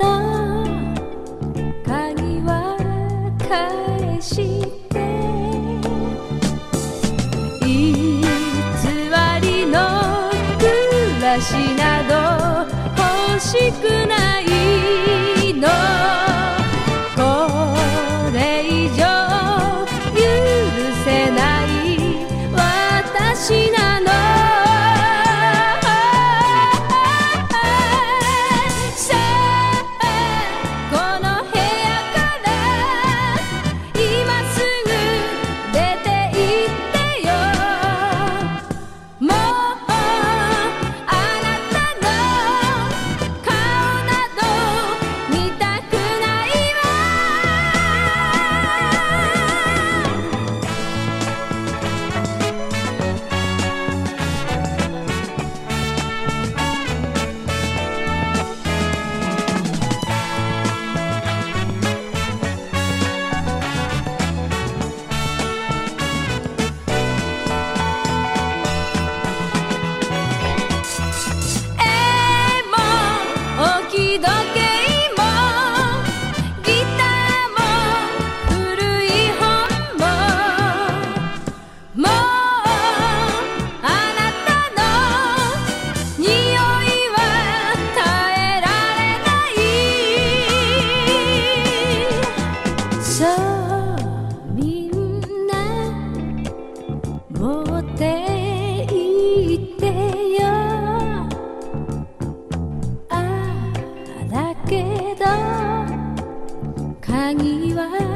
ど鍵は返して。偽りの暮らしに wangi wangi